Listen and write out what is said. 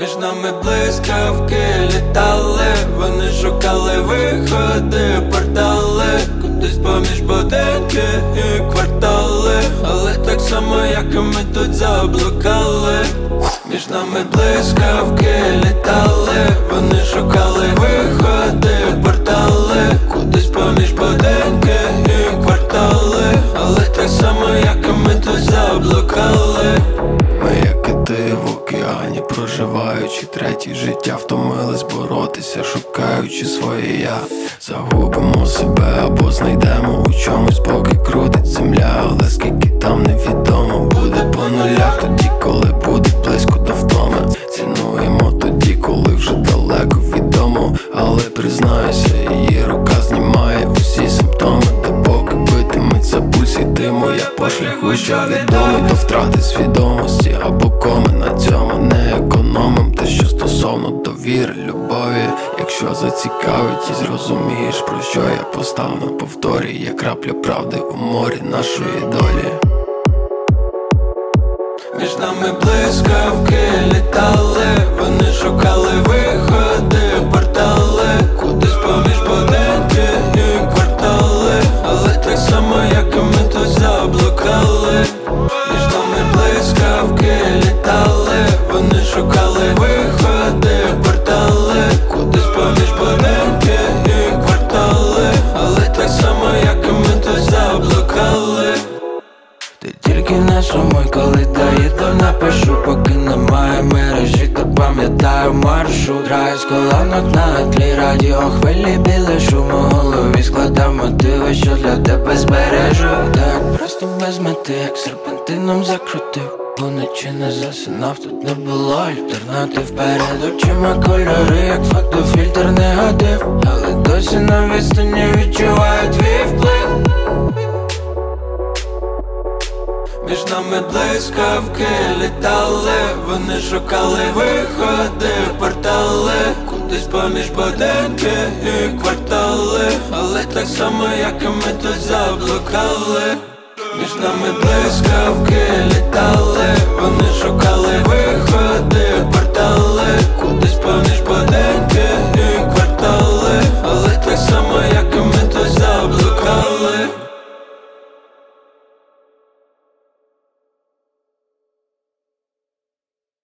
Між нами блискавки літали, вони шукали виходи, портали, кудись поміж будинки і квартали, але так само, як і ми тут заблукали. Між нами блискавки літали, вони шукали виходи, проживаючи третє життя, втомились боротися, шукаючи своє я. Загубимо себе або знайдемо у чомусь, поки крутить земля, але скільки там невідомо буде по нулях, тоді, коли буде близько до втоми. Цінуємо тоді, коли вже далеко відомо, але признаюся, її рука знімає усі симптоми, допоки битиметься пульс і диму, я по шляху, що відомий до втрати свідомості або довіри, любові. Якщо зацікавить і зрозумієш, про що я постав на повторі, є крапля правди у морі нашої долі. Між нами блискавки Тільки не сумуй, коли доїду, напишу, поки немає мережі, то пам'ятаю маршрут Граю з колонок на тлі радіо хвилі біле шум у голові складав мотиви, що для тебе збережу. Так просто без мети, як серпантином закрутив. Вночі не засинав, тут не було альтернатив. Перед очима кольори, як фотофільтр негатив. Але досі на відстані відчуваю твій нами блискавки літали, вони шукали виходи, портали, кудись поміж будинки і квартали, але так само, як і ми тут заблукали. Між нами блискавки літали, вони шукали